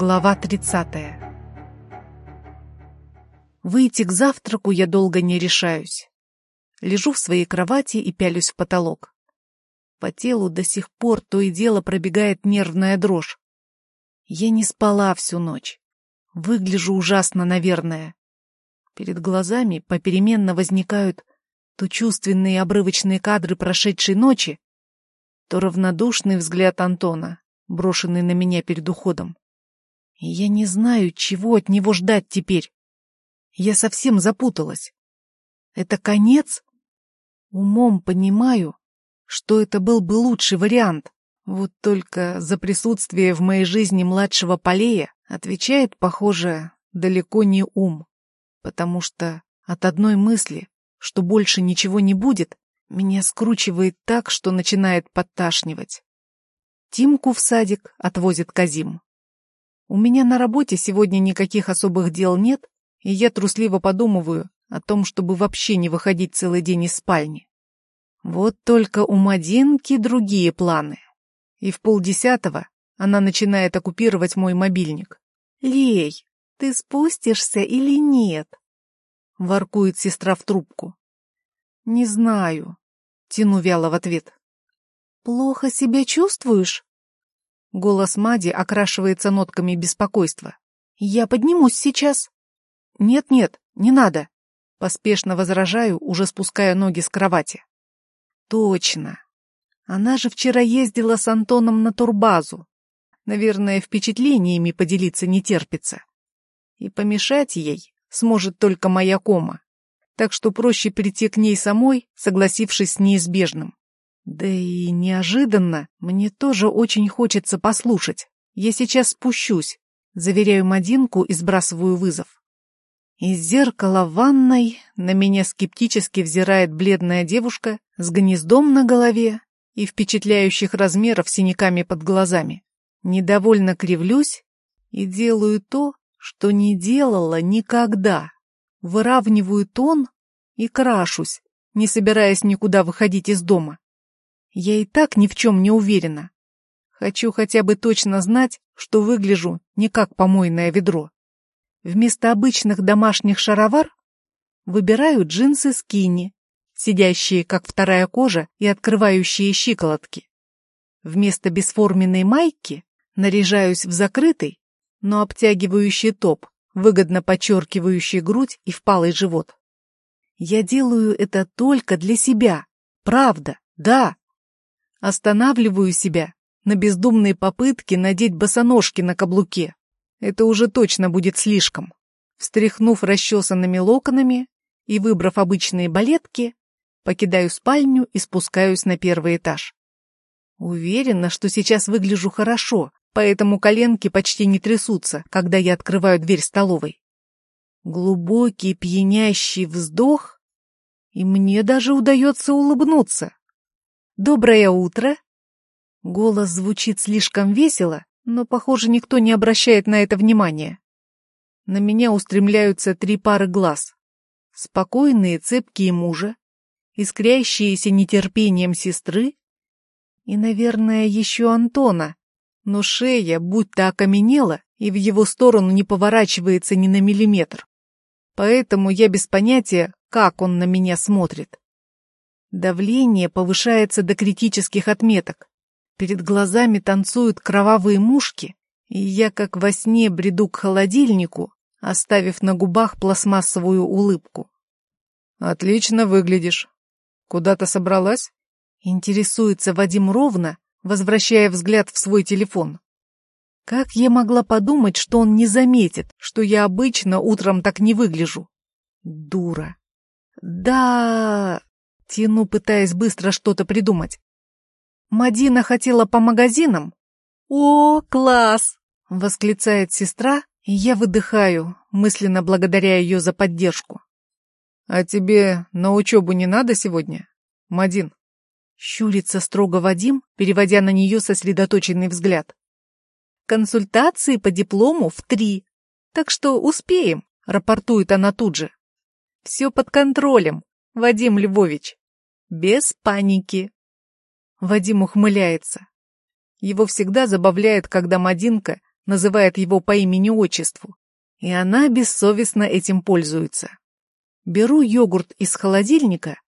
Глава 30. Выйти к завтраку я долго не решаюсь. Лежу в своей кровати и пялюсь в потолок. По телу до сих пор то и дело пробегает нервная дрожь. Я не спала всю ночь. Выгляжу ужасно, наверное. Перед глазами попеременно возникают то чувственные обрывочные кадры прошедшей ночи, то равнодушный взгляд Антона, брошенный на меня перед уходом. И я не знаю, чего от него ждать теперь. Я совсем запуталась. Это конец? Умом понимаю, что это был бы лучший вариант. Вот только за присутствие в моей жизни младшего Полея отвечает, похоже, далеко не ум. Потому что от одной мысли, что больше ничего не будет, меня скручивает так, что начинает подташнивать. Тимку в садик отвозит Казим. У меня на работе сегодня никаких особых дел нет, и я трусливо подумываю о том, чтобы вообще не выходить целый день из спальни. Вот только у Мадинки другие планы. И в полдесятого она начинает оккупировать мой мобильник. «Лей, ты спустишься или нет?» Воркует сестра в трубку. «Не знаю», — тяну вяло в ответ. «Плохо себя чувствуешь?» Голос Мади окрашивается нотками беспокойства. «Я поднимусь сейчас». «Нет-нет, не надо», — поспешно возражаю, уже спуская ноги с кровати. «Точно. Она же вчера ездила с Антоном на турбазу. Наверное, впечатлениями поделиться не терпится. И помешать ей сможет только моя кома. Так что проще прийти к ней самой, согласившись с неизбежным. Да и неожиданно мне тоже очень хочется послушать. Я сейчас спущусь, заверяю Мадинку и сбрасываю вызов. Из зеркала ванной на меня скептически взирает бледная девушка с гнездом на голове и впечатляющих размеров синяками под глазами. Недовольно кривлюсь и делаю то, что не делала никогда. Выравниваю тон и крашусь, не собираясь никуда выходить из дома. Я и так ни в чем не уверена. Хочу хотя бы точно знать, что выгляжу не как помойное ведро. Вместо обычных домашних шаровар выбираю джинсы скини, сидящие как вторая кожа и открывающие щиколотки. Вместо бесформенной майки наряжаюсь в закрытый, но обтягивающий топ, выгодно подчеркивающий грудь и впалый живот. Я делаю это только для себя. Правда, да. Останавливаю себя на бездумные попытки надеть босоножки на каблуке. Это уже точно будет слишком. Встряхнув расчесанными локонами и выбрав обычные балетки, покидаю спальню и спускаюсь на первый этаж. Уверена, что сейчас выгляжу хорошо, поэтому коленки почти не трясутся, когда я открываю дверь столовой. Глубокий пьянящий вздох, и мне даже удается улыбнуться. «Доброе утро!» Голос звучит слишком весело, но, похоже, никто не обращает на это внимания. На меня устремляются три пары глаз. Спокойные, цепкие мужа, искрящиеся нетерпением сестры и, наверное, еще Антона, но шея будто окаменела и в его сторону не поворачивается ни на миллиметр. Поэтому я без понятия, как он на меня смотрит. Давление повышается до критических отметок. Перед глазами танцуют кровавые мушки, и я как во сне бреду к холодильнику, оставив на губах пластмассовую улыбку. «Отлично выглядишь. Куда-то собралась?» Интересуется Вадим ровно, возвращая взгляд в свой телефон. Как я могла подумать, что он не заметит, что я обычно утром так не выгляжу? Дура. Да, Тяну, пытаясь быстро что-то придумать. Мадина хотела по магазинам? О, класс! Восклицает сестра, и я выдыхаю, мысленно благодаря ее за поддержку. А тебе на учебу не надо сегодня, Мадин? Щурится строго Вадим, переводя на нее сосредоточенный взгляд. Консультации по диплому в три, так что успеем, рапортует она тут же. Все под контролем, Вадим Львович. Без паники. Вадим ухмыляется. Его всегда забавляет, когда Мадинка называет его по имени-отчеству, и она бессовестно этим пользуется. Беру йогурт из холодильника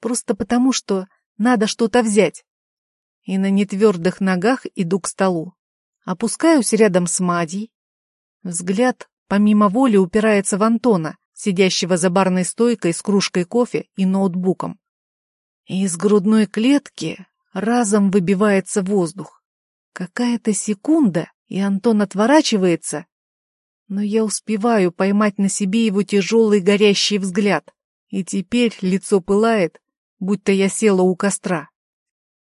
просто потому, что надо что-то взять, и на нетвердых ногах иду к столу. Опускаюсь рядом с Мадей. Взгляд помимо воли упирается в Антона, сидящего за барной стойкой с кружкой кофе и ноутбуком. И из грудной клетки разом выбивается воздух. Какая-то секунда, и Антон отворачивается, но я успеваю поймать на себе его тяжелый горящий взгляд, и теперь лицо пылает, будто я села у костра.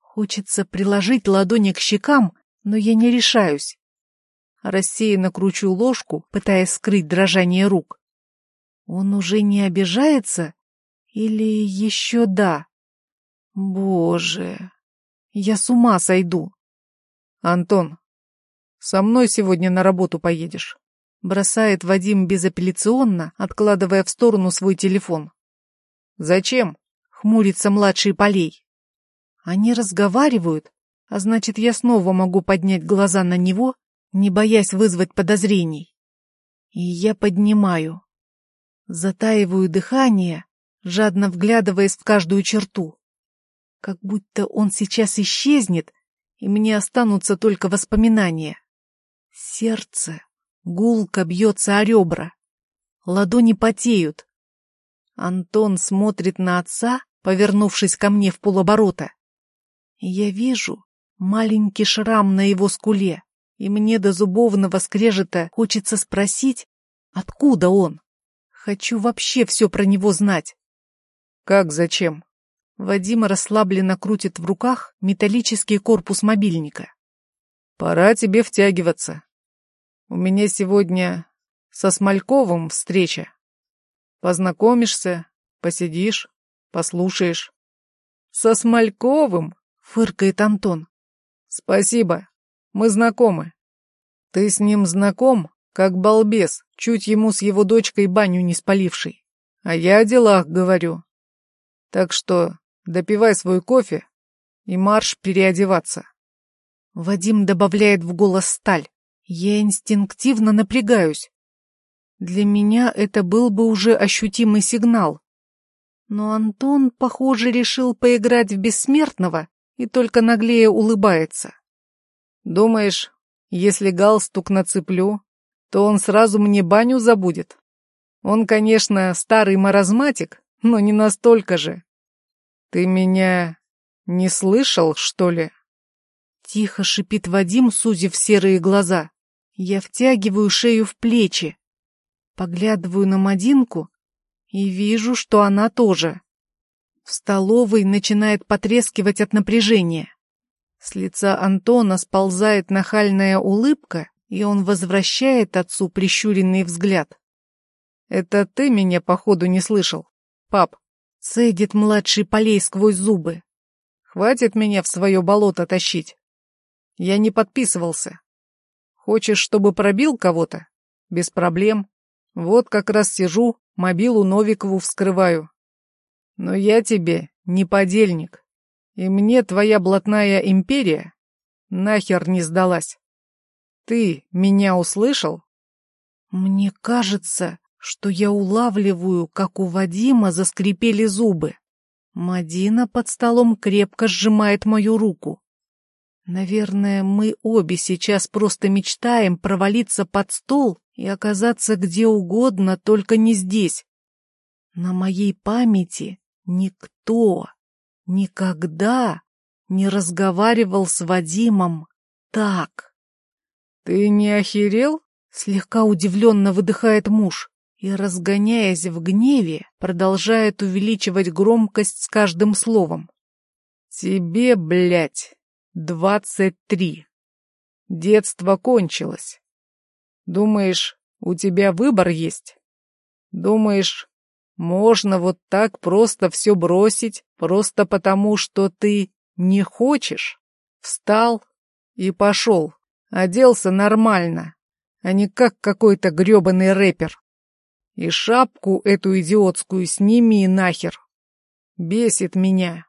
Хочется приложить ладони к щекам, но я не решаюсь. Рассеянно кручу ложку, пытаясь скрыть дрожание рук. Он уже не обижается? Или еще да? Боже, я с ума сойду. Антон, со мной сегодня на работу поедешь. Бросает Вадим безапелляционно, откладывая в сторону свой телефон. Зачем? Хмурится младший Полей. Они разговаривают, а значит, я снова могу поднять глаза на него, не боясь вызвать подозрений. И я поднимаю. Затаиваю дыхание, жадно вглядываясь в каждую черту. Как будто он сейчас исчезнет, и мне останутся только воспоминания. Сердце гулко бьется о ребра. Ладони потеют. Антон смотрит на отца, повернувшись ко мне в полоборота. Я вижу маленький шрам на его скуле, и мне до зубовного скрежета хочется спросить, откуда он. Хочу вообще все про него знать. Как зачем? Вадим расслабленно крутит в руках металлический корпус мобильника. Пора тебе втягиваться. У меня сегодня со Смольковым встреча. Познакомишься, посидишь, послушаешь. Со Смольковым? Фыркает Антон. Спасибо, мы знакомы. Ты с ним знаком, как балбес, чуть ему с его дочкой баню не спаливший. А я о делах говорю. Так что допивай свой кофе и марш переодеваться. Вадим добавляет в голос сталь. Я инстинктивно напрягаюсь. Для меня это был бы уже ощутимый сигнал. Но Антон, похоже, решил поиграть в бессмертного и только наглее улыбается. Думаешь, если галстук нацеплю, то он сразу мне баню забудет? Он, конечно, старый маразматик, но не настолько же. Ты меня не слышал, что ли? Тихо шипит Вадим, сузив серые глаза. Я втягиваю шею в плечи. Поглядываю на Мадинку и вижу, что она тоже. В столовой начинает потрескивать от напряжения. С лица Антона сползает нахальная улыбка, и он возвращает отцу прищуренный взгляд. «Это ты меня, походу, не слышал, пап?» Цедит младший полей сквозь зубы. «Хватит меня в свое болото тащить. Я не подписывался. Хочешь, чтобы пробил кого-то? Без проблем. Вот как раз сижу, мобилу Новикову вскрываю. Но я тебе не подельник. И мне твоя блатная империя нахер не сдалась. Ты меня услышал? Мне кажется, что я улавливаю, как у Вадима заскрипели зубы. Мадина под столом крепко сжимает мою руку. Наверное, мы обе сейчас просто мечтаем провалиться под стол и оказаться где угодно, только не здесь. На моей памяти никто никогда не разговаривал с Вадимом так. «Ты не охерел?» — слегка удивленно выдыхает муж и, разгоняясь в гневе, продолжает увеличивать громкость с каждым словом. «Тебе, блядь, двадцать три. Детство кончилось. Думаешь, у тебя выбор есть? Думаешь, можно вот так просто все бросить, просто потому, что ты не хочешь? Встал и пошел, оделся нормально, а не как какой-то гребаный рэпер. И шапку эту идиотскую сними нахер. Бесит меня.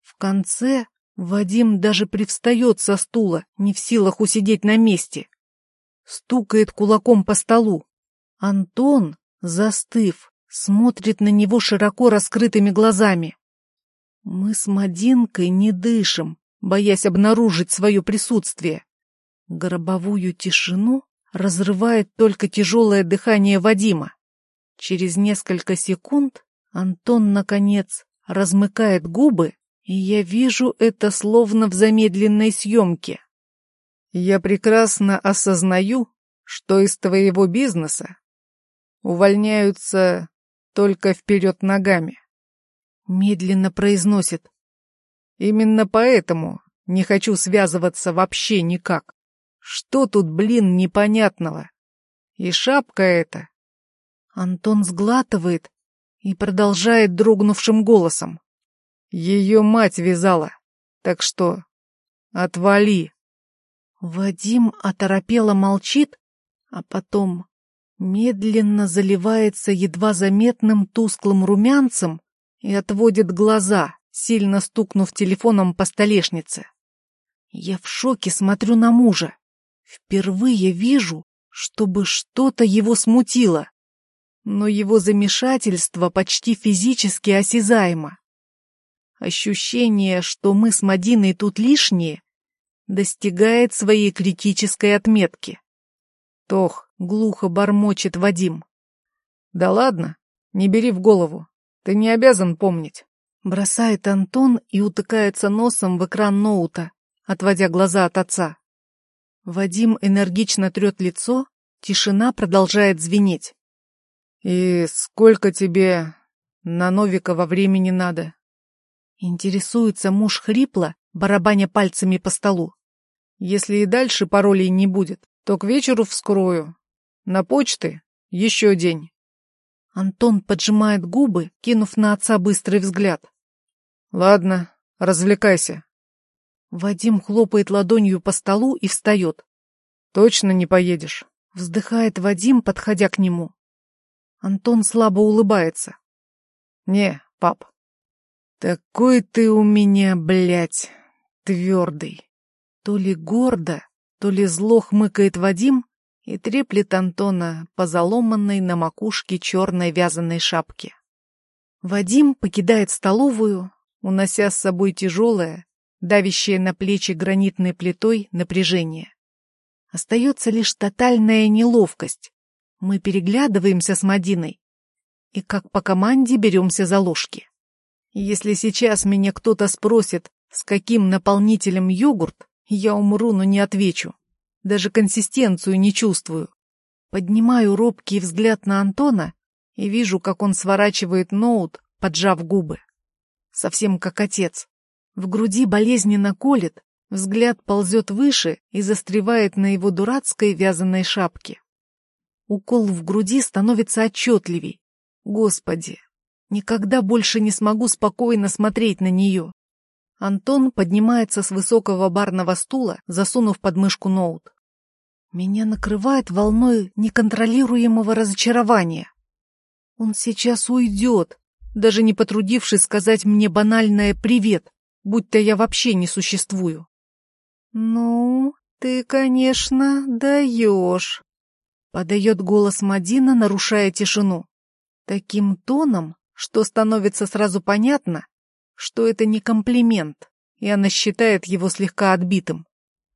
В конце Вадим даже привстает со стула, не в силах усидеть на месте. стукает кулаком по столу. Антон, застыв, смотрит на него широко раскрытыми глазами. Мы с Мадинкой не дышим, боясь обнаружить свое присутствие. Гробовую тишину разрывает только тяжелое дыхание Вадима. Через несколько секунд Антон, наконец, размыкает губы, и я вижу это словно в замедленной съемке. Я прекрасно осознаю, что из твоего бизнеса увольняются только вперед ногами. Медленно произносит. Именно поэтому не хочу связываться вообще никак. Что тут, блин, непонятного? И шапка эта. Антон сглатывает и продолжает дрогнувшим голосом. Ее мать вязала, так что отвали. Вадим оторопело молчит, а потом медленно заливается едва заметным тусклым румянцем и отводит глаза, сильно стукнув телефоном по столешнице. Я в шоке смотрю на мужа. Впервые вижу, чтобы что-то его смутило. Но его замешательство почти физически осязаемо. Ощущение, что мы с Мадиной тут лишние, достигает своей критической отметки. Тох, глухо бормочет Вадим. Да ладно, не бери в голову. Ты не обязан помнить. Бросает Антон и утыкается носом в экран ноута, отводя глаза от отца. Вадим энергично трет лицо, тишина продолжает звенеть. «И сколько тебе на Новикова времени надо?» Интересуется муж хрипло, барабаня пальцами по столу. «Если и дальше паролей не будет, то к вечеру вскрою. На почты еще день». Антон поджимает губы, кинув на отца быстрый взгляд. «Ладно, развлекайся. Вадим хлопает ладонью по столу и встает. «Точно не поедешь?» Вздыхает Вадим, подходя к нему. Антон слабо улыбается. «Не, пап». «Такой ты у меня, блядь, твердый». То ли гордо, то ли зло хмыкает Вадим и треплет Антона по заломанной на макушке черной вязаной шапке. Вадим покидает столовую, унося с собой тяжелое, давящее на плечи гранитной плитой напряжение. Остается лишь тотальная неловкость. Мы переглядываемся с Мадиной и как по команде беремся за ложки. Если сейчас меня кто-то спросит, с каким наполнителем йогурт, я умру, но не отвечу. Даже консистенцию не чувствую. Поднимаю робкий взгляд на Антона и вижу, как он сворачивает ноут, поджав губы. Совсем как отец. В груди болезненно колет, взгляд ползет выше и застревает на его дурацкой вязаной шапке. Укол в груди становится отчетливей. Господи, никогда больше не смогу спокойно смотреть на нее. Антон поднимается с высокого барного стула, засунув под мышку ноут. Меня накрывает волной неконтролируемого разочарования. Он сейчас уйдет, даже не потрудившись сказать мне банальное «привет», будто я вообще не существую. «Ну, ты, конечно, даешь», — подает голос Мадина, нарушая тишину. Таким тоном, что становится сразу понятно, что это не комплимент, и она считает его слегка отбитым.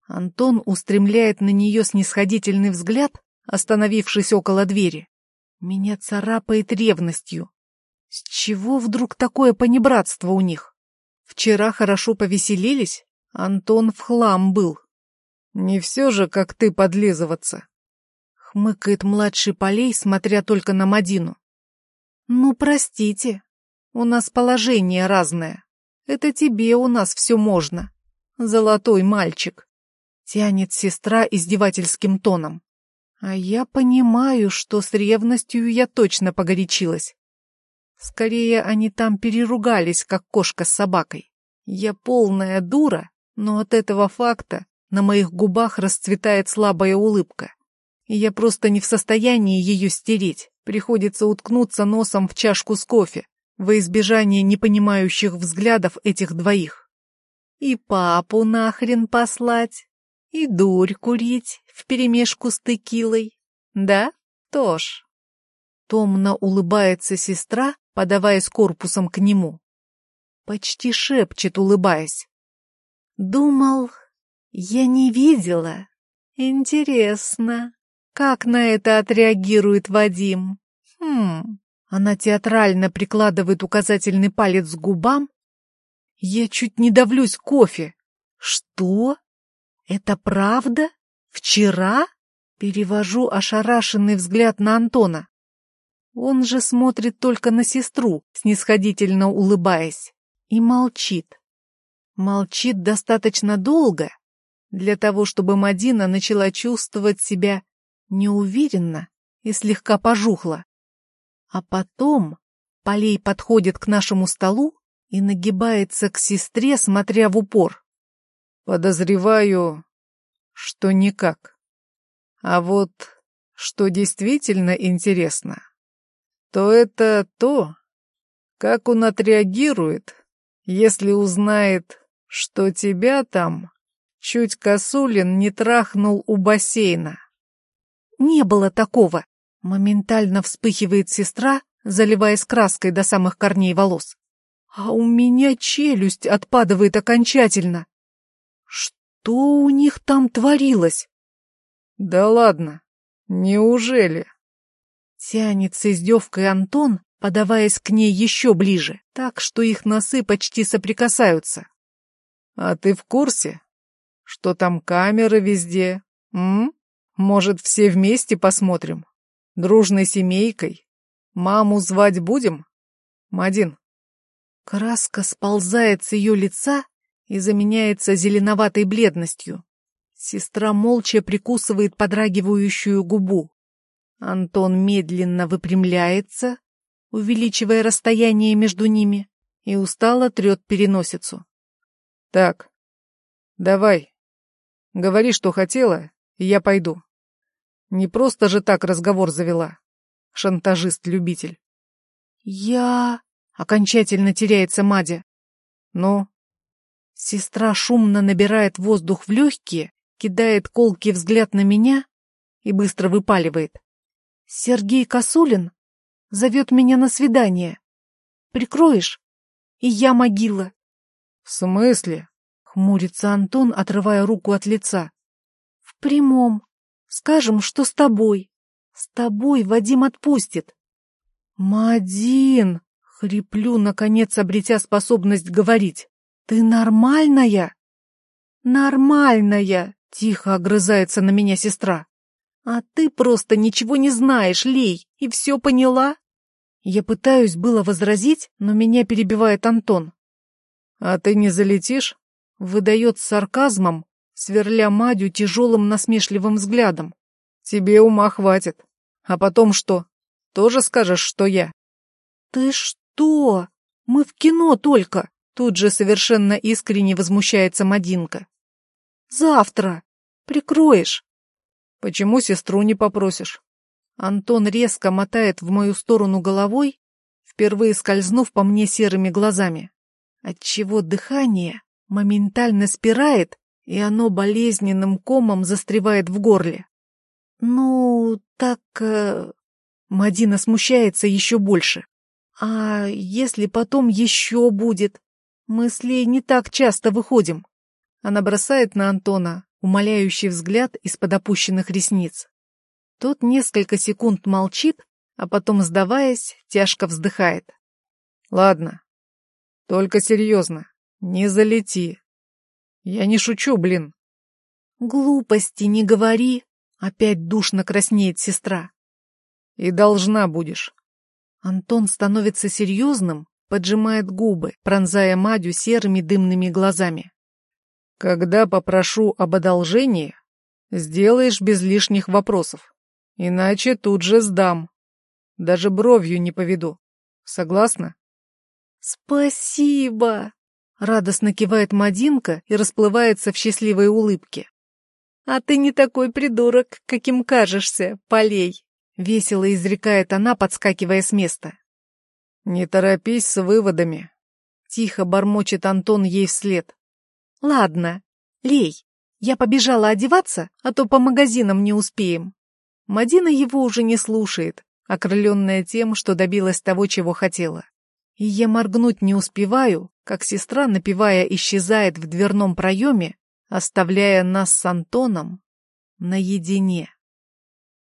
Антон устремляет на нее снисходительный взгляд, остановившись около двери. Меня царапает ревностью. С чего вдруг такое понебратство у них? Вчера хорошо повеселились, Антон в хлам был. Не все же, как ты, подлизываться. Хмыкает младший полей, смотря только на Мадину. Ну, простите, у нас положение разное. Это тебе у нас все можно. Золотой мальчик. Тянет сестра издевательским тоном. А я понимаю, что с ревностью я точно погорячилась. Скорее, они там переругались, как кошка с собакой. Я полная дура, но от этого факта на моих губах расцветает слабая улыбка. Я просто не в состоянии ее стереть. Приходится уткнуться носом в чашку с кофе, во избежание непонимающих взглядов этих двоих. И папу нахрен послать, И дурь курить вперемешку с текилой. Да, тоже. Томно улыбается сестра, подаваясь корпусом к нему. Почти шепчет, улыбаясь. Думал, я не видела. Интересно, как на это отреагирует Вадим? Хм, она театрально прикладывает указательный палец к губам. Я чуть не давлюсь кофе. Что? Это правда? Вчера? Перевожу ошарашенный взгляд на Антона. Он же смотрит только на сестру, снисходительно улыбаясь, и молчит. Молчит достаточно долго для того, чтобы Мадина начала чувствовать себя неуверенно и слегка пожухла. А потом Полей подходит к нашему столу и нагибается к сестре, смотря в упор. Подозреваю, что никак. А вот что действительно интересно, то это то, как он отреагирует, если узнает, что тебя там чуть Косулин не трахнул у бассейна. Не было такого. Моментально вспыхивает сестра, заливаясь краской до самых корней волос. А у меня челюсть отпадывает окончательно. Что у них там творилось? Да ладно, неужели? Тянет с издевкой Антон, подаваясь к ней еще ближе, так что их носы почти соприкасаются. А ты в курсе, что там камеры везде? М? Может, все вместе посмотрим? Дружной семейкой? Маму звать будем? Мадин. Краска сползает с ее лица и заменяется зеленоватой бледностью. Сестра молча прикусывает подрагивающую губу. Антон медленно выпрямляется, увеличивая расстояние между ними, и устало трет переносицу. «Так, давай, говори, что хотела, я пойду. Не просто же так разговор завела, шантажист-любитель». «Я...» — окончательно теряется Мадя. «Ну?» Сестра шумно набирает воздух в легкие, кидает колкий взгляд на меня и быстро выпаливает. Сергей Косулин зовет меня на свидание. Прикроешь? И я могила. В смысле? Хмурится Антон, отрывая руку от лица. Прямом. Скажем, что с тобой. С тобой Вадим отпустит. Мадин! Хриплю, наконец обретя способность говорить. Ты нормальная? Нормальная! Тихо огрызается на меня сестра. «А ты просто ничего не знаешь, Лей, и все поняла?» Я пытаюсь было возразить, но меня перебивает Антон. «А ты не залетишь?» — выдает с сарказмом, сверля Мадю тяжелым насмешливым взглядом. «Тебе ума хватит. А потом что? Тоже скажешь, что я?» «Ты что? Мы в кино только!» Тут же совершенно искренне возмущается Мадинка. «Завтра! Прикроешь!» Почему сестру не попросишь? Антон резко мотает в мою сторону головой, впервые скользнув по мне серыми глазами, отчего дыхание моментально спирает, и оно болезненным комом застревает в горле. Ну, так... Э... Мадина смущается еще больше. А если потом еще будет? Мы с Лей не так часто выходим. Она бросает на Антона умоляющий взгляд из-под опущенных ресниц. Тот несколько секунд молчит, а потом, сдаваясь, тяжко вздыхает. «Ладно, только серьезно, не залети. Я не шучу, блин». «Глупости не говори», — опять душно краснеет сестра. «И должна будешь». Антон становится серьезным, поджимает губы, пронзая Мадю серыми дымными глазами. Когда попрошу об одолжении, сделаешь без лишних вопросов. Иначе тут же сдам. Даже бровью не поведу. Согласна? Спасибо! Радостно кивает Мадинка и расплывается в счастливой улыбке. А ты не такой придурок, каким кажешься, Полей. Весело изрекает она, подскакивая с места. Не торопись с выводами. Тихо бормочет Антон ей вслед. Ладно, лей. Я побежала одеваться, а то по магазинам не успеем. Мадина его уже не слушает, окрыленная тем, что добилась того, чего хотела. И я моргнуть не успеваю, как сестра, напевая, исчезает в дверном проеме, оставляя нас с Антоном наедине.